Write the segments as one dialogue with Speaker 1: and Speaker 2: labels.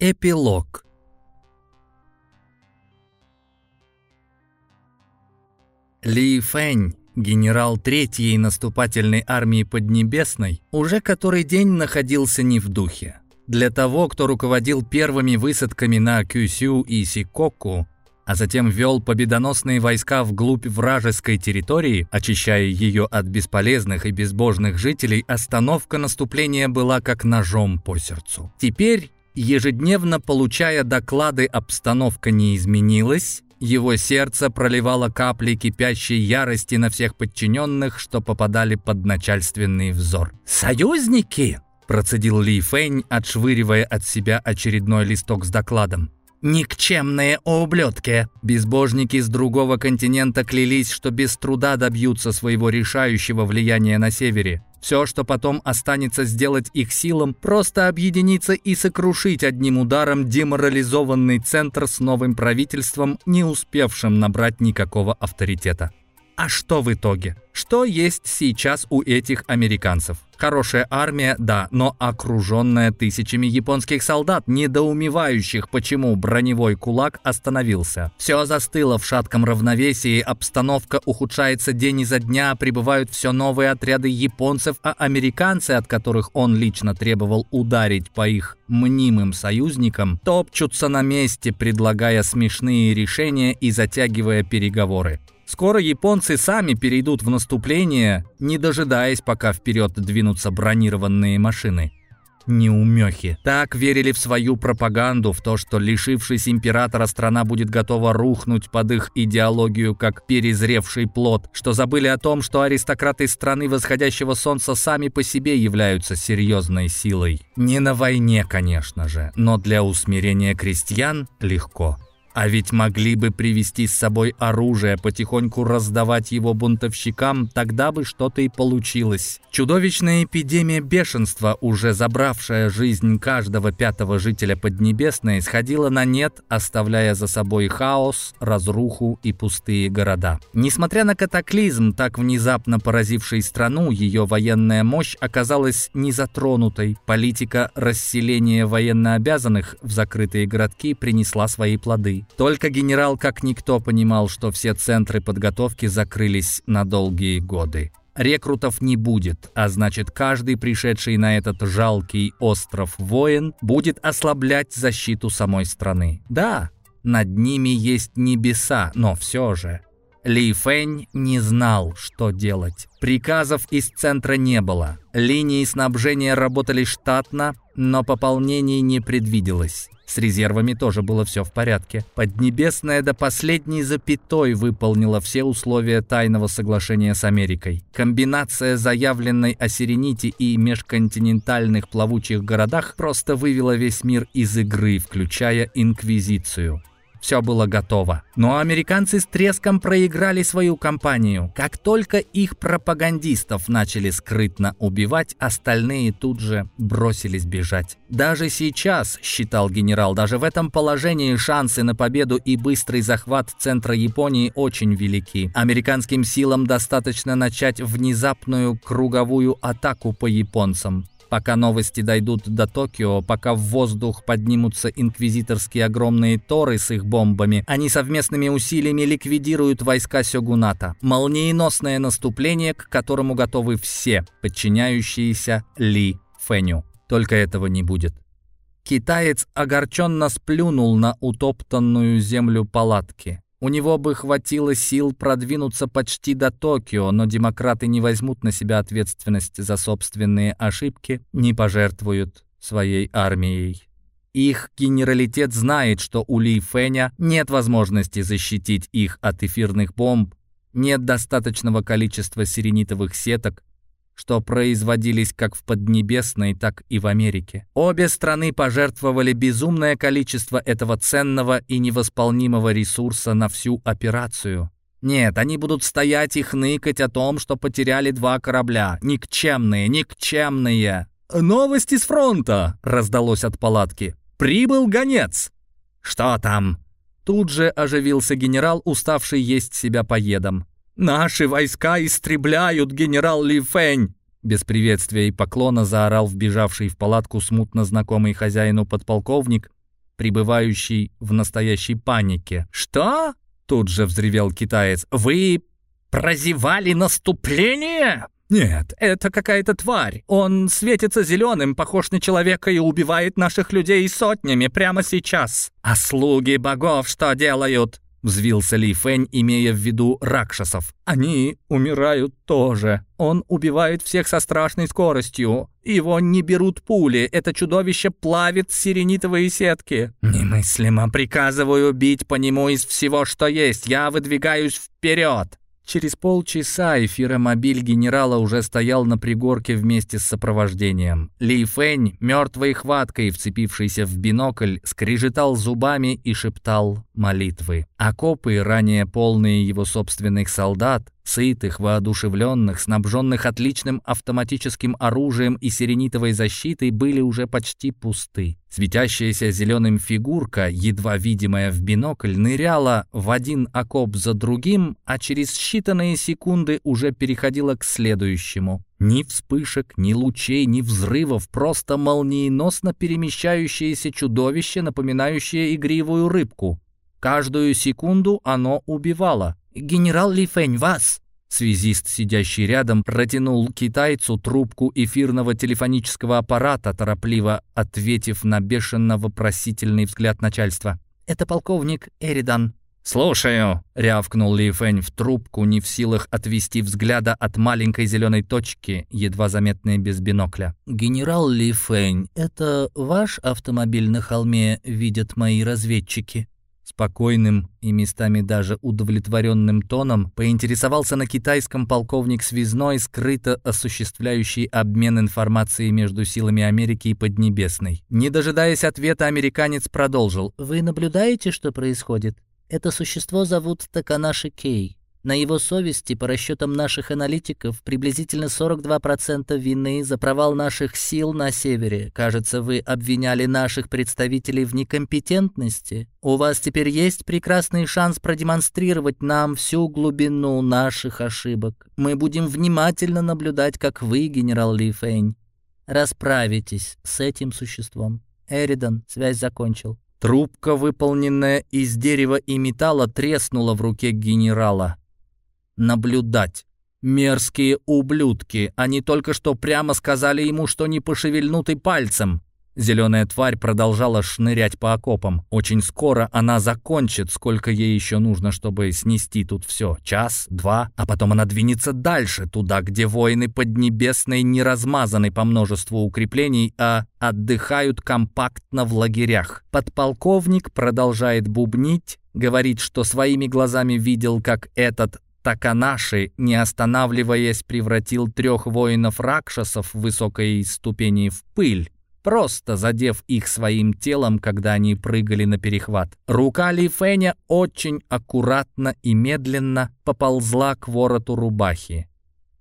Speaker 1: Эпилог Ли Фэнь, генерал Третьей наступательной армии Поднебесной, уже который день находился не в духе. Для того, кто руководил первыми высадками на Кюсю и Сикоку, а затем вел победоносные войска вглубь вражеской территории, очищая ее от бесполезных и безбожных жителей, остановка наступления была как ножом по сердцу. Теперь, ежедневно получая доклады, обстановка не изменилась, его сердце проливало капли кипящей ярости на всех подчиненных, что попадали под начальственный взор. «Союзники!» – процедил Ли Фэнь, отшвыривая от себя очередной листок с докладом. «Никчемные ублюдки!» Безбожники с другого континента клялись, что без труда добьются своего решающего влияния на севере. Все, что потом останется сделать их силам, просто объединиться и сокрушить одним ударом деморализованный центр с новым правительством, не успевшим набрать никакого авторитета. А что в итоге? Что есть сейчас у этих американцев? Хорошая армия, да, но окруженная тысячами японских солдат, недоумевающих, почему броневой кулак остановился. Все застыло в шатком равновесии, обстановка ухудшается день изо дня, прибывают все новые отряды японцев, а американцы, от которых он лично требовал ударить по их мнимым союзникам, топчутся на месте, предлагая смешные решения и затягивая переговоры. Скоро японцы сами перейдут в наступление, не дожидаясь, пока вперед двинутся бронированные машины. Неумехи. Так верили в свою пропаганду, в то, что, лишившись императора, страна будет готова рухнуть под их идеологию, как перезревший плод, что забыли о том, что аристократы страны восходящего солнца сами по себе являются серьезной силой. Не на войне, конечно же, но для усмирения крестьян легко. А ведь могли бы привезти с собой оружие, потихоньку раздавать его бунтовщикам, тогда бы что-то и получилось. Чудовищная эпидемия бешенства, уже забравшая жизнь каждого пятого жителя Поднебесной, сходила на нет, оставляя за собой хаос, разруху и пустые города. Несмотря на катаклизм, так внезапно поразивший страну, ее военная мощь оказалась незатронутой. Политика расселения военнообязанных в закрытые городки принесла свои плоды. Только генерал как никто понимал, что все центры подготовки закрылись на долгие годы. Рекрутов не будет, а значит каждый пришедший на этот жалкий остров воин будет ослаблять защиту самой страны. Да, над ними есть небеса, но все же. Ли Фэнь не знал, что делать. Приказов из центра не было. Линии снабжения работали штатно, но пополнений не предвиделось. С резервами тоже было все в порядке. Поднебесная до последней запятой выполнила все условия тайного соглашения с Америкой. Комбинация заявленной о Сирените и межконтинентальных плавучих городах просто вывела весь мир из игры, включая Инквизицию. Все было готово. Но американцы с треском проиграли свою кампанию. Как только их пропагандистов начали скрытно убивать, остальные тут же бросились бежать. Даже сейчас, считал генерал, даже в этом положении шансы на победу и быстрый захват центра Японии очень велики. Американским силам достаточно начать внезапную круговую атаку по японцам. Пока новости дойдут до Токио, пока в воздух поднимутся инквизиторские огромные торы с их бомбами, они совместными усилиями ликвидируют войска Сёгуната. Молниеносное наступление, к которому готовы все, подчиняющиеся Ли Фэню. Только этого не будет. Китаец огорченно сплюнул на утоптанную землю палатки. У него бы хватило сил продвинуться почти до Токио, но демократы не возьмут на себя ответственность за собственные ошибки, не пожертвуют своей армией. Их генералитет знает, что у Ли Фэня нет возможности защитить их от эфирных бомб, нет достаточного количества сиренитовых сеток, что производились как в Поднебесной, так и в Америке. Обе страны пожертвовали безумное количество этого ценного и невосполнимого ресурса на всю операцию. Нет, они будут стоять и хныкать о том, что потеряли два корабля. Никчемные, никчемные. «Новости с фронта!» — раздалось от палатки. «Прибыл гонец!» «Что там?» Тут же оживился генерал, уставший есть себя поедом. «Наши войска истребляют генерал Ли Фэнь!» Без приветствия и поклона заорал вбежавший в палатку смутно знакомый хозяину подполковник, пребывающий в настоящей панике. «Что?» — тут же взревел китаец. «Вы прозевали наступление?» «Нет, это какая-то тварь. Он светится зеленым, похож на человека и убивает наших людей сотнями прямо сейчас. А слуги богов что делают?» Взвился Ли Фэнь, имея в виду ракшасов. «Они умирают тоже. Он убивает всех со страшной скоростью. Его не берут пули. Это чудовище плавит сиренитовые сетки. Немыслимо. Приказываю бить по нему из всего, что есть. Я выдвигаюсь вперед!» Через полчаса эфиромобиль генерала уже стоял на пригорке вместе с сопровождением. Ли Фэнь, мертвой хваткой вцепившийся в бинокль, скрежетал зубами и шептал молитвы. Окопы, ранее полные его собственных солдат, сытых, воодушевленных, снабженных отличным автоматическим оружием и сиренитовой защитой, были уже почти пусты. Светящаяся зеленым фигурка, едва видимая в бинокль, ныряла в один окоп за другим, а через считанные секунды уже переходила к следующему. Ни вспышек, ни лучей, ни взрывов, просто молниеносно перемещающееся чудовище, напоминающее игривую рыбку. Каждую секунду оно убивало. «Генерал Ли Фэнь, вас!» Связист, сидящий рядом, протянул китайцу трубку эфирного телефонического аппарата, торопливо ответив на бешено-вопросительный взгляд начальства. «Это полковник Эридан». «Слушаю», — рявкнул Ли Фэнь в трубку, не в силах отвести взгляда от маленькой зеленой точки, едва заметной без бинокля. «Генерал Ли Фэнь, это ваш автомобиль на холме видят мои разведчики?» Спокойным и местами даже удовлетворенным тоном поинтересовался на китайском полковник Связной, скрыто осуществляющий обмен информацией между силами Америки и Поднебесной. Не дожидаясь ответа, американец продолжил. «Вы наблюдаете, что происходит? Это существо зовут Таканаши Кей. На его совести, по расчетам наших аналитиков, приблизительно 42% вины за провал наших сил на севере. Кажется, вы обвиняли наших представителей в некомпетентности. У вас теперь есть прекрасный шанс продемонстрировать нам всю глубину наших ошибок. Мы будем внимательно наблюдать, как вы, генерал Ли Фэнь, расправитесь с этим существом. Эридан, связь закончил. Трубка, выполненная из дерева и металла, треснула в руке генерала наблюдать. Мерзкие ублюдки, они только что прямо сказали ему, что не пошевельнут пальцем. Зеленая тварь продолжала шнырять по окопам. Очень скоро она закончит, сколько ей еще нужно, чтобы снести тут все. Час, два, а потом она двинется дальше, туда, где воины Поднебесной не размазаны по множеству укреплений, а отдыхают компактно в лагерях. Подполковник продолжает бубнить, говорит, что своими глазами видел, как этот Таканаши, не останавливаясь, превратил трех воинов-ракшасов высокой ступени в пыль, просто задев их своим телом, когда они прыгали на перехват. Рука Ли Фэня очень аккуратно и медленно поползла к вороту рубахи.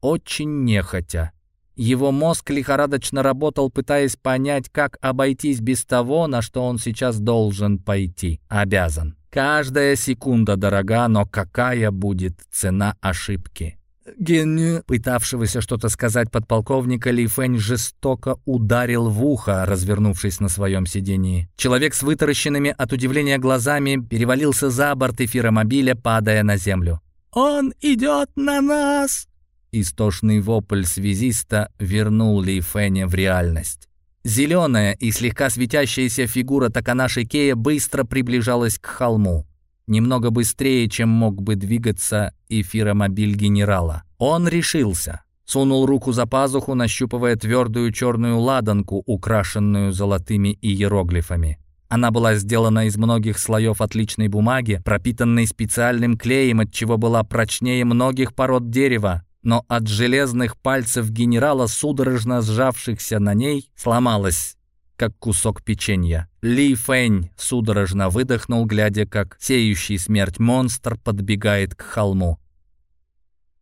Speaker 1: Очень нехотя. Его мозг лихорадочно работал, пытаясь понять, как обойтись без того, на что он сейчас должен пойти, обязан. Каждая секунда дорога, но какая будет цена ошибки? Геню, пытавшегося что-то сказать подполковника Ли Фэнь, жестоко ударил в ухо, развернувшись на своем сидении. Человек с вытаращенными от удивления глазами перевалился за борт эфиромобиля, падая на землю. «Он идет на нас!» Истошный вопль связиста вернул Ли Фэня в реальность. Зеленая и слегка светящаяся фигура Таканаши Кея быстро приближалась к холму. Немного быстрее, чем мог бы двигаться эфиромобиль генерала. Он решился. Сунул руку за пазуху, нащупывая твердую черную ладанку, украшенную золотыми иероглифами. Она была сделана из многих слоев отличной бумаги, пропитанной специальным клеем, от чего была прочнее многих пород дерева, но от железных пальцев генерала, судорожно сжавшихся на ней, сломалась, как кусок печенья. Ли Фэнь судорожно выдохнул, глядя, как сеющий смерть монстр подбегает к холму.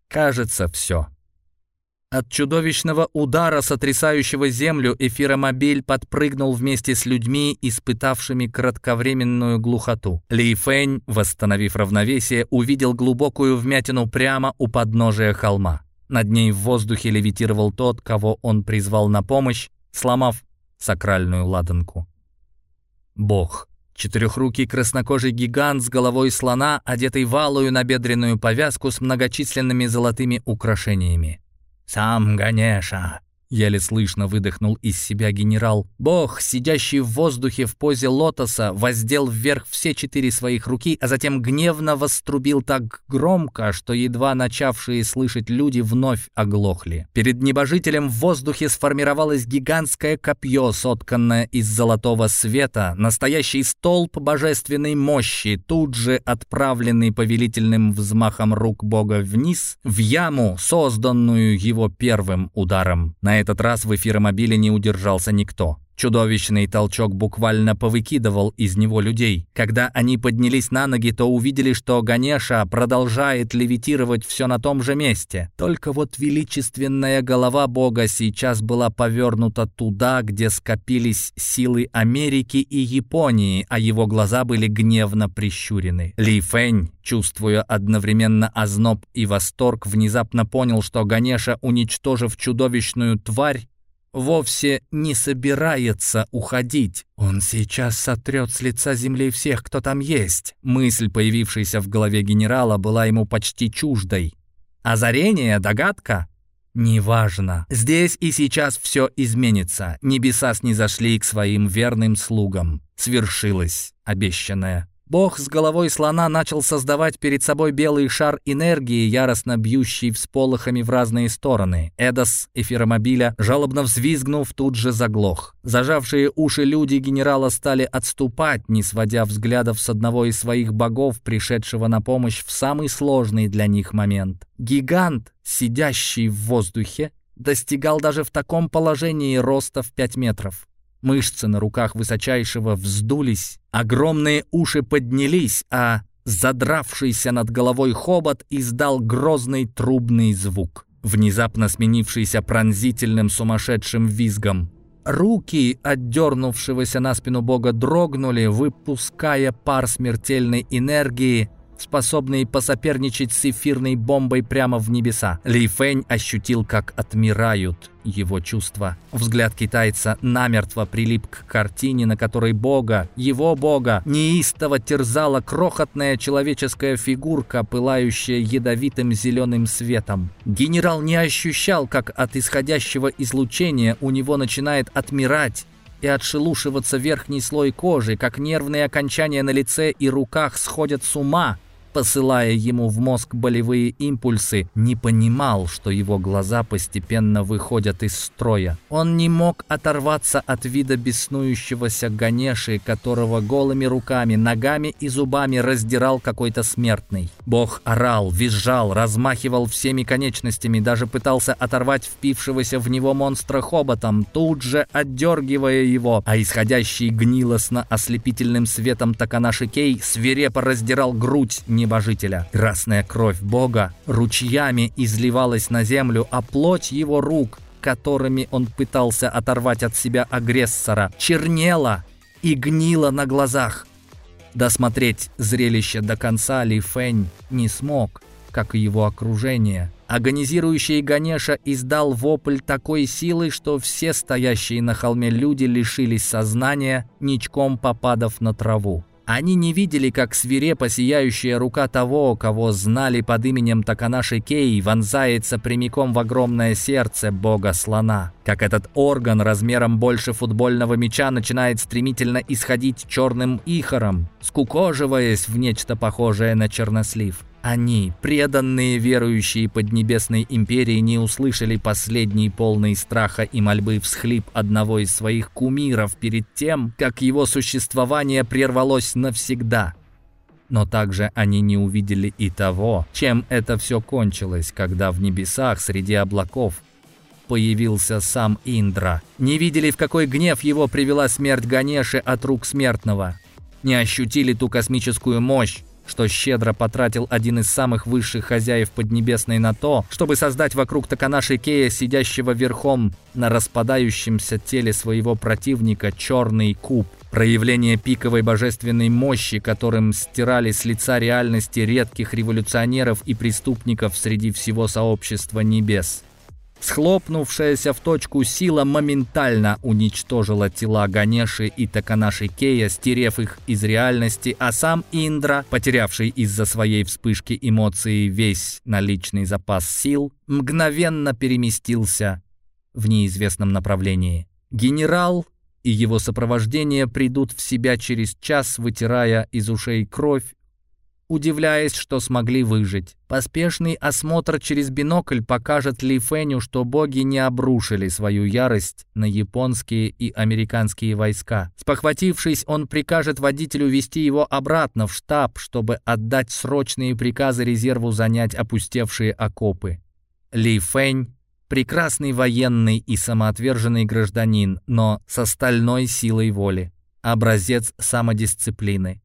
Speaker 1: Кажется, все. От чудовищного удара, сотрясающего землю, эфиромобиль подпрыгнул вместе с людьми, испытавшими кратковременную глухоту. Ли Фэнь, восстановив равновесие, увидел глубокую вмятину прямо у подножия холма. Над ней в воздухе левитировал тот, кого он призвал на помощь, сломав сакральную ладанку. Бог. Четырехрукий краснокожий гигант с головой слона, одетый в алую набедренную повязку с многочисленными золотыми украшениями. «Сам Ганеша!» Еле слышно выдохнул из себя генерал. Бог, сидящий в воздухе в позе лотоса, воздел вверх все четыре своих руки, а затем гневно вострубил так громко, что едва начавшие слышать люди вновь оглохли. Перед небожителем в воздухе сформировалось гигантское копье, сотканное из золотого света, настоящий столб божественной мощи, тут же отправленный повелительным взмахом рук Бога вниз, в яму, созданную его первым ударом. На этот раз в эфиромобиле не удержался никто. Чудовищный толчок буквально повыкидывал из него людей. Когда они поднялись на ноги, то увидели, что Ганеша продолжает левитировать все на том же месте. Только вот величественная голова бога сейчас была повернута туда, где скопились силы Америки и Японии, а его глаза были гневно прищурены. Ли Фэнь, чувствуя одновременно озноб и восторг, внезапно понял, что Ганеша, уничтожив чудовищную тварь, вовсе не собирается уходить. Он сейчас сотрет с лица земли всех, кто там есть. Мысль, появившаяся в голове генерала, была ему почти чуждой. Озарение, догадка? Неважно. Здесь и сейчас все изменится. Небеса снизошли к своим верным слугам. Свершилось обещанное. Бог с головой слона начал создавать перед собой белый шар энергии, яростно бьющий всполохами в разные стороны. Эдос эфиромобиля, жалобно взвизгнув, тут же заглох. Зажавшие уши люди генерала стали отступать, не сводя взглядов с одного из своих богов, пришедшего на помощь в самый сложный для них момент. Гигант, сидящий в воздухе, достигал даже в таком положении роста в 5 метров. Мышцы на руках высочайшего вздулись, огромные уши поднялись, а задравшийся над головой хобот издал грозный трубный звук, внезапно сменившийся пронзительным сумасшедшим визгом. Руки отдернувшегося на спину бога дрогнули, выпуская пар смертельной энергии, способный посоперничать с эфирной бомбой прямо в небеса. Ли Фэнь ощутил, как отмирают его чувства. Взгляд китайца намертво прилип к картине, на которой бога, его бога, неистово терзала крохотная человеческая фигурка, пылающая ядовитым зеленым светом. Генерал не ощущал, как от исходящего излучения у него начинает отмирать и отшелушиваться верхний слой кожи, как нервные окончания на лице и руках сходят с ума, посылая ему в мозг болевые импульсы, не понимал, что его глаза постепенно выходят из строя. Он не мог оторваться от вида беснующегося Ганеши, которого голыми руками, ногами и зубами раздирал какой-то смертный. Бог орал, визжал, размахивал всеми конечностями, даже пытался оторвать впившегося в него монстра хоботом, тут же отдергивая его, а исходящий гнилостно ослепительным светом Таканаши Кей свирепо раздирал грудь, небожителя. Красная кровь Бога ручьями изливалась на землю, а плоть его рук, которыми он пытался оторвать от себя агрессора, чернела и гнила на глазах. Досмотреть зрелище до конца Ли Фэнь не смог, как и его окружение. Агонизирующий Ганеша издал вопль такой силы, что все стоящие на холме люди лишились сознания, ничком попадав на траву. Они не видели, как свирепо сияющая рука того, кого знали под именем Таканаши Кей, вонзается прямиком в огромное сердце бога-слона. Как этот орган размером больше футбольного мяча начинает стремительно исходить черным ихором, скукоживаясь в нечто похожее на чернослив. Они, преданные верующие Поднебесной империи, не услышали последний полный страха и мольбы всхлип одного из своих кумиров перед тем, как его существование прервалось навсегда. Но также они не увидели и того, чем это все кончилось, когда в небесах среди облаков появился сам Индра. Не видели, в какой гнев его привела смерть Ганеши от рук смертного. Не ощутили ту космическую мощь, что щедро потратил один из самых высших хозяев Поднебесной на то, чтобы создать вокруг Таканаши Кея, сидящего верхом на распадающемся теле своего противника, черный куб. Проявление пиковой божественной мощи, которым стирали с лица реальности редких революционеров и преступников среди всего сообщества небес. Схлопнувшаяся в точку сила моментально уничтожила тела Ганеши и Таканаши Кея, стерев их из реальности, а сам Индра, потерявший из-за своей вспышки эмоций весь наличный запас сил, мгновенно переместился в неизвестном направлении. Генерал и его сопровождение придут в себя через час, вытирая из ушей кровь удивляясь, что смогли выжить. Поспешный осмотр через бинокль покажет Ли Фэню, что боги не обрушили свою ярость на японские и американские войска. Спохватившись, он прикажет водителю вести его обратно в штаб, чтобы отдать срочные приказы резерву занять опустевшие окопы. Ли Фэнь прекрасный военный и самоотверженный гражданин, но с остальной силой воли. Образец самодисциплины.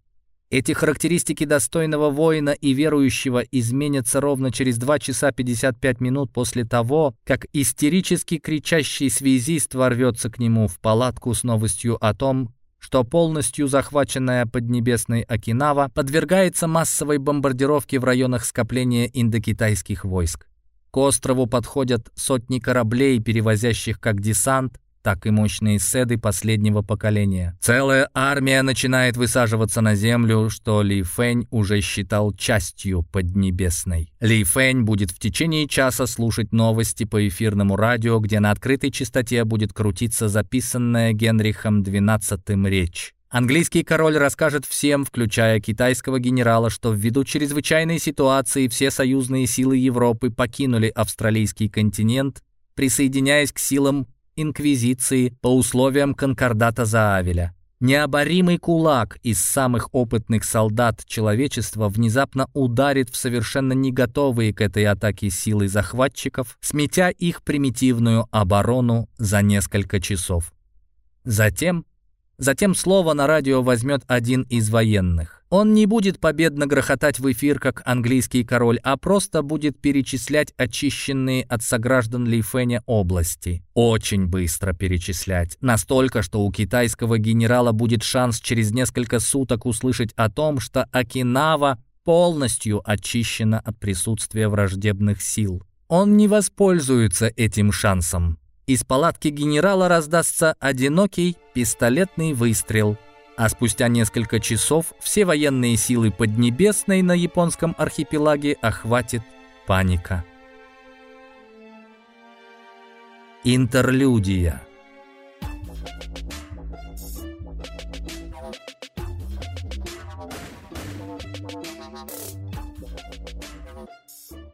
Speaker 1: Эти характеристики достойного воина и верующего изменятся ровно через 2 часа 55 минут после того, как истерически кричащий связист ворвется к нему в палатку с новостью о том, что полностью захваченная Поднебесной Окинава подвергается массовой бомбардировке в районах скопления индокитайских войск. К острову подходят сотни кораблей, перевозящих как десант, так и мощные седы последнего поколения. Целая армия начинает высаживаться на землю, что Ли Фэнь уже считал частью Поднебесной. Ли Фэнь будет в течение часа слушать новости по эфирному радио, где на открытой частоте будет крутиться записанная Генрихом XII речь. Английский король расскажет всем, включая китайского генерала, что ввиду чрезвычайной ситуации все союзные силы Европы покинули австралийский континент, присоединяясь к силам инквизиции по условиям конкордата Заавеля. Необоримый кулак из самых опытных солдат человечества внезапно ударит в совершенно не готовые к этой атаке силы захватчиков, сметя их примитивную оборону за несколько часов. Затем Затем слово на радио возьмет один из военных. Он не будет победно грохотать в эфир, как английский король, а просто будет перечислять очищенные от сограждан Лейфеня области. Очень быстро перечислять. Настолько, что у китайского генерала будет шанс через несколько суток услышать о том, что Окинава полностью очищена от присутствия враждебных сил. Он не воспользуется этим шансом. Из палатки генерала раздастся одинокий пистолетный выстрел, а спустя несколько часов все военные силы Поднебесной на японском архипелаге охватит паника. Интерлюдия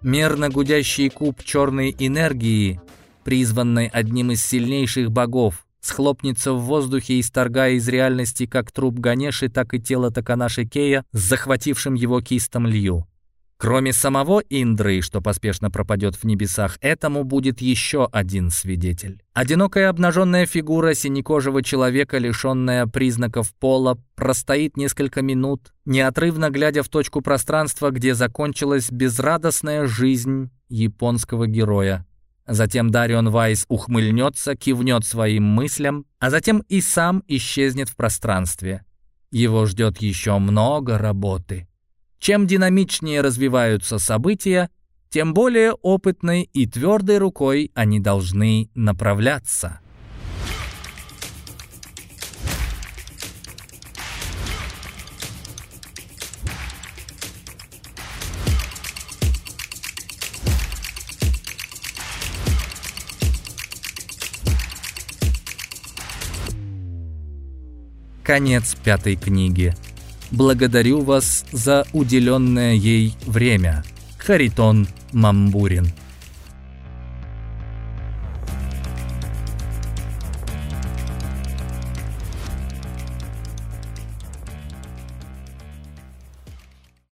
Speaker 1: Мерно гудящий куб черной энергии призванной одним из сильнейших богов, схлопнется в воздухе, исторгая из реальности как труп Ганеши, так и тело Таканаши Кея с захватившим его кистом Лью. Кроме самого Индры, что поспешно пропадет в небесах, этому будет еще один свидетель. Одинокая обнаженная фигура синекожего человека, лишенная признаков пола, простоит несколько минут, неотрывно глядя в точку пространства, где закончилась безрадостная жизнь японского героя. Затем Дарион Вайс ухмыльнется, кивнет своим мыслям, а затем и сам исчезнет в пространстве. Его ждет еще много работы. Чем динамичнее развиваются события, тем более опытной и твердой рукой они должны направляться. Конец пятой книги. Благодарю вас за уделенное ей время. Харитон Мамбурин